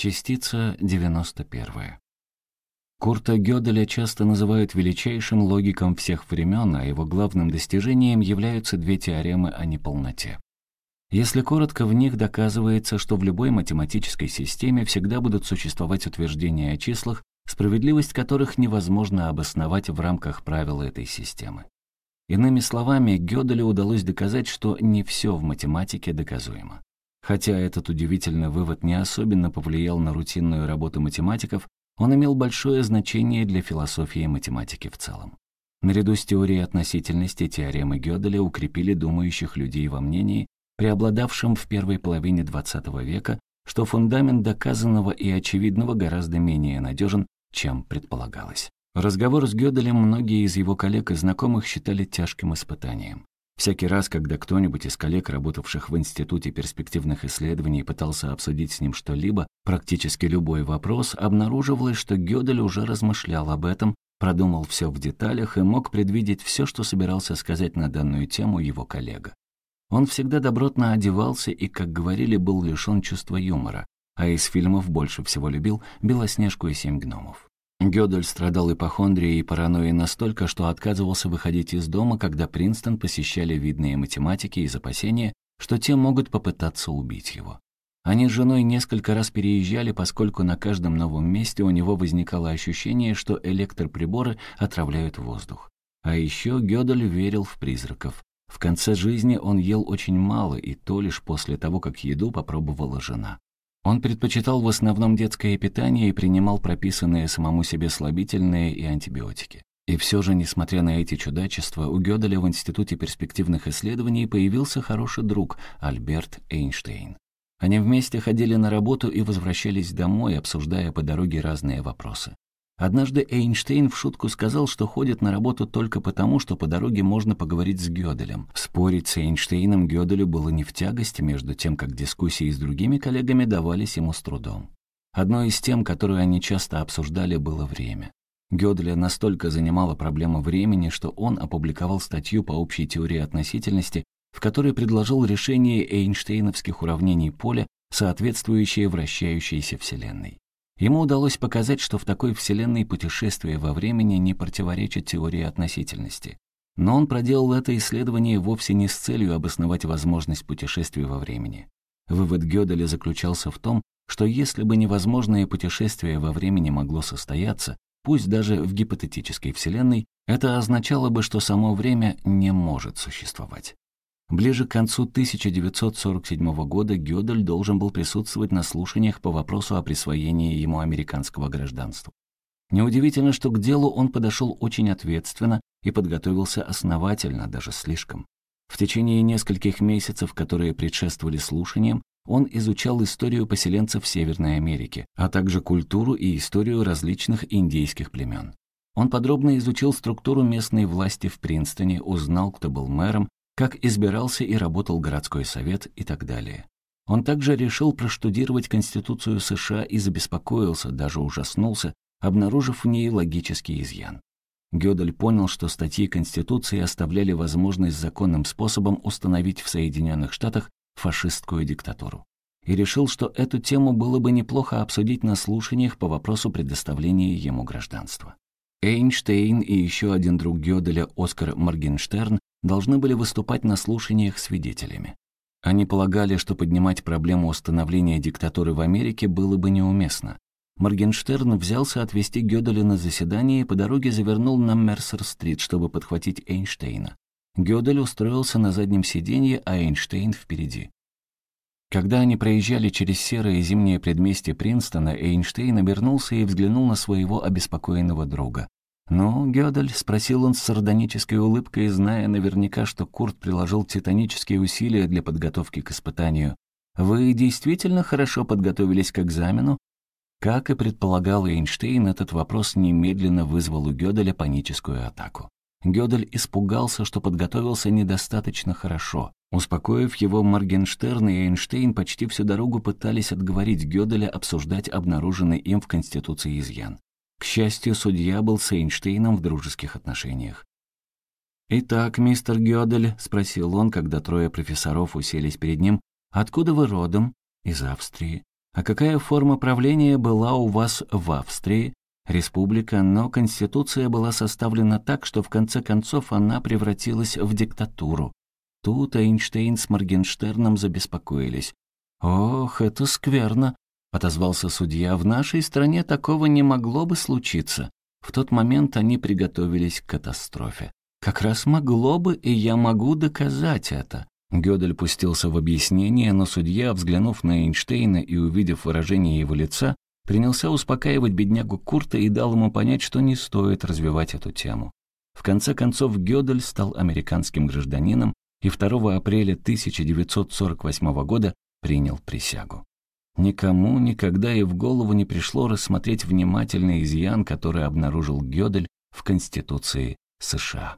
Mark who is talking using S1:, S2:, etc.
S1: Частица 91. Курта Гёделя часто называют величайшим логиком всех времен, а его главным достижением являются две теоремы о неполноте. Если коротко, в них доказывается, что в любой математической системе всегда будут существовать утверждения о числах, справедливость которых невозможно обосновать в рамках правил этой системы. Иными словами, Гёделю удалось доказать, что не все в математике доказуемо. Хотя этот удивительный вывод не особенно повлиял на рутинную работу математиков, он имел большое значение для философии математики в целом. Наряду с теорией относительности теоремы Гёделя укрепили думающих людей во мнении, преобладавшем в первой половине XX века, что фундамент доказанного и очевидного гораздо менее надежен, чем предполагалось. Разговор с Гёделем многие из его коллег и знакомых считали тяжким испытанием. Всякий раз, когда кто-нибудь из коллег, работавших в Институте перспективных исследований, пытался обсудить с ним что-либо, практически любой вопрос, обнаруживалось, что Гёдель уже размышлял об этом, продумал все в деталях и мог предвидеть все, что собирался сказать на данную тему его коллега. Он всегда добротно одевался и, как говорили, был лишен чувства юмора, а из фильмов больше всего любил «Белоснежку и семь гномов». Гёдель страдал ипохондрией и паранойей настолько, что отказывался выходить из дома, когда Принстон посещали видные математики из опасения, что те могут попытаться убить его. Они с женой несколько раз переезжали, поскольку на каждом новом месте у него возникало ощущение, что электроприборы отравляют воздух. А еще Гёдель верил в призраков. В конце жизни он ел очень мало, и то лишь после того, как еду попробовала жена. Он предпочитал в основном детское питание и принимал прописанные самому себе слабительные и антибиотики. И все же, несмотря на эти чудачества, у Гёделя в Институте перспективных исследований появился хороший друг Альберт Эйнштейн. Они вместе ходили на работу и возвращались домой, обсуждая по дороге разные вопросы. Однажды Эйнштейн в шутку сказал, что ходит на работу только потому, что по дороге можно поговорить с Гёделем. Спорить с Эйнштейном Гёделю было не в тягости, между тем, как дискуссии с другими коллегами давались ему с трудом. Одной из тем, которую они часто обсуждали, было время. Гёделя настолько занимала проблема времени, что он опубликовал статью по общей теории относительности, в которой предложил решение эйнштейновских уравнений поля, соответствующее вращающейся Вселенной. Ему удалось показать, что в такой вселенной путешествие во времени не противоречит теории относительности. Но он проделал это исследование вовсе не с целью обосновать возможность путешествия во времени. Вывод Гёделя заключался в том, что если бы невозможное путешествие во времени могло состояться, пусть даже в гипотетической вселенной, это означало бы, что само время не может существовать. Ближе к концу 1947 года Гёдель должен был присутствовать на слушаниях по вопросу о присвоении ему американского гражданства. Неудивительно, что к делу он подошел очень ответственно и подготовился основательно, даже слишком. В течение нескольких месяцев, которые предшествовали слушаниям, он изучал историю поселенцев Северной Америки, а также культуру и историю различных индейских племен. Он подробно изучил структуру местной власти в Принстоне, узнал, кто был мэром, как избирался и работал городской совет и так далее. Он также решил проштудировать Конституцию США и забеспокоился, даже ужаснулся, обнаружив в ней логический изъян. Гёдель понял, что статьи Конституции оставляли возможность законным способом установить в Соединенных Штатах фашистскую диктатуру. И решил, что эту тему было бы неплохо обсудить на слушаниях по вопросу предоставления ему гражданства. Эйнштейн и еще один друг Гёделя, Оскар Моргенштерн, должны были выступать на слушаниях свидетелями. Они полагали, что поднимать проблему установления диктатуры в Америке было бы неуместно. Моргенштерн взялся отвезти Гёделя на заседание и по дороге завернул на Мерсер-стрит, чтобы подхватить Эйнштейна. Гёдель устроился на заднем сиденье, а Эйнштейн впереди. Когда они проезжали через серое зимнее предместье Принстона, Эйнштейн обернулся и взглянул на своего обеспокоенного друга. «Ну, Гёдель?» — спросил он с сардонической улыбкой, зная наверняка, что Курт приложил титанические усилия для подготовки к испытанию. «Вы действительно хорошо подготовились к экзамену?» Как и предполагал Эйнштейн, этот вопрос немедленно вызвал у Гёделя паническую атаку. Гёдель испугался, что подготовился недостаточно хорошо. Успокоив его, Моргенштерн и Эйнштейн почти всю дорогу пытались отговорить Гёделя обсуждать обнаруженный им в Конституции изъян. К счастью, судья был с Эйнштейном в дружеских отношениях. «Итак, мистер Гёдель», — спросил он, когда трое профессоров уселись перед ним, «откуда вы родом?» «Из Австрии». А какая форма правления была у вас в Австрии? Республика, но Конституция была составлена так, что в конце концов она превратилась в диктатуру. Тут Эйнштейн с Моргенштерном забеспокоились. «Ох, это скверно», — отозвался судья. «В нашей стране такого не могло бы случиться». В тот момент они приготовились к катастрофе. «Как раз могло бы, и я могу доказать это». Гёдель пустился в объяснение, но судья, взглянув на Эйнштейна и увидев выражение его лица, принялся успокаивать беднягу Курта и дал ему понять, что не стоит развивать эту тему. В конце концов, Гёдель стал американским гражданином и 2 апреля 1948 года принял присягу. Никому никогда и в голову не пришло рассмотреть внимательный изъян, который обнаружил Гёдель в Конституции США.